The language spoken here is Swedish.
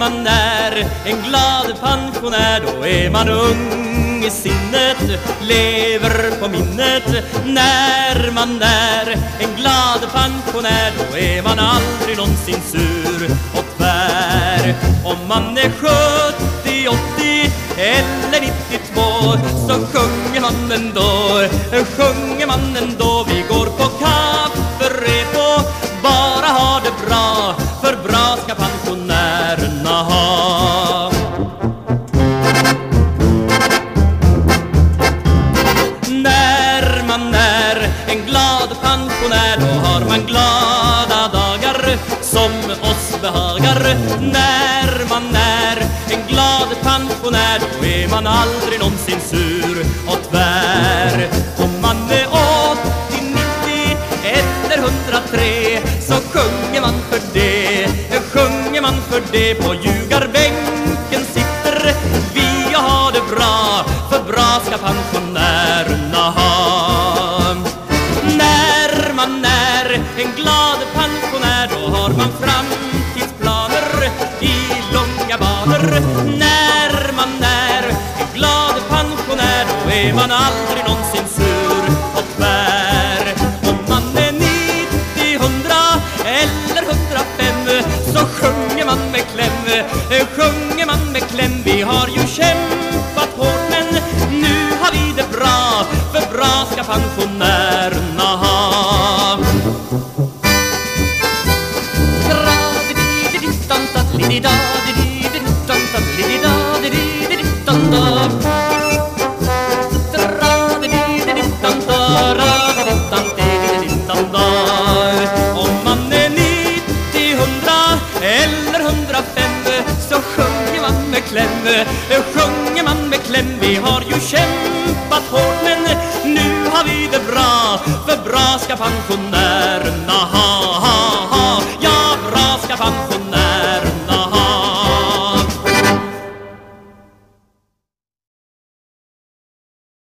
man är en glad pensionär då är man ung i sinnet, lever på minnet. När man är en glad pensionär då är man aldrig någonsin sur och tvär. Om man är 70, 80 eller 92 så sjunger man ändå, sjunger man ändå pensionär då har man glada dagar som oss behagar. När man är en glad pensionär då är man aldrig någonsin sur och tvär. Om man är 80, 90 eller 103 så sjunger man för det. Sjunger man för det på ljugarbänken sitter. Vi och har det bra för bra ska pensionärerna ha. Framtidsplaner i långa banor När man är en glad pensionär då är man aldrig någonsin sur och tvär Om man är 90, 100 eller 105 så sjunger man med kläm Sjunger man med kläm. Vi har ju kämpat hårt men nu har vi det bra För bra ska pensionärerna ha. Om man är 90, 100 eller 105 så sjunger man med kläm. Sjunger man med kläm. Vi har ju kämpat hårt men nu har vi det bra. För bra ska pensionärerna ha, ha, ha.